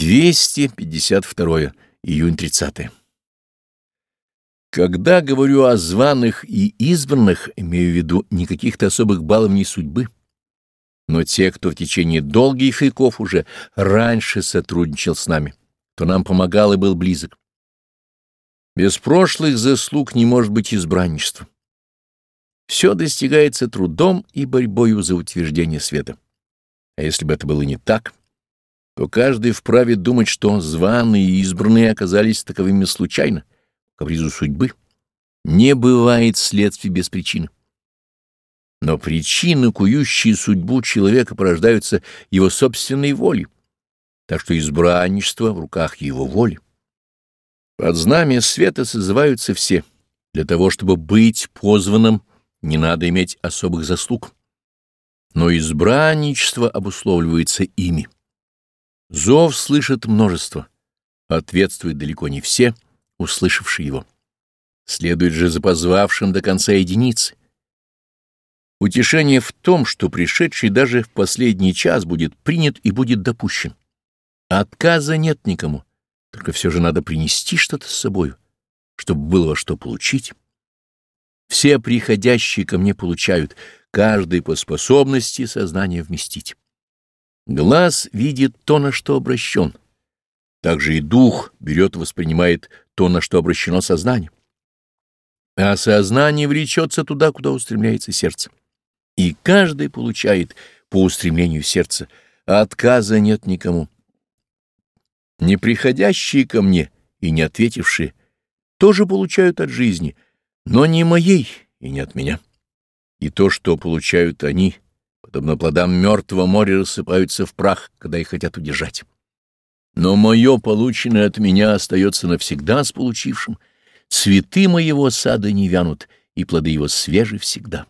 252 июнь 30 Когда говорю о званых и избранных, имею в виду не каких-то особых баловней судьбы, но те, кто в течение долгих веков уже раньше сотрудничал с нами, кто нам помогал и был близок. Без прошлых заслуг не может быть избранничества. Все достигается трудом и борьбою за утверждение света. А если бы это было не так, то каждый вправе думать, что званые и избранные оказались таковыми случайно, капризу судьбы. Не бывает следствий без причины. Но причины, кующие судьбу человека, порождаются его собственной волей, так что избранничество в руках его воли. Под знамя света созываются все. Для того, чтобы быть позванным, не надо иметь особых заслуг. Но избранничество обусловливается ими. Зов слышит множество, ответствуют далеко не все, услышавшие его. Следует же за позвавшим до конца единицы. Утешение в том, что пришедший даже в последний час будет принят и будет допущен. Отказа нет никому, только все же надо принести что-то с собою, чтобы было во что получить. Все приходящие ко мне получают, каждый по способности сознания вместить. Глаз видит то, на что обращен. Также и дух берет воспринимает то, на что обращено сознание. А сознание влечется туда, куда устремляется сердце. И каждый получает по устремлению сердца, а отказа нет никому. Не приходящие ко мне и не ответившие тоже получают от жизни, но не моей и не от меня. И то, что получают они — подобно плодам мертвого моря, рассыпаются в прах, когда их хотят удержать. Но мое, полученное от меня, остается навсегда с получившим. Цветы моего сада не вянут, и плоды его свежи всегда.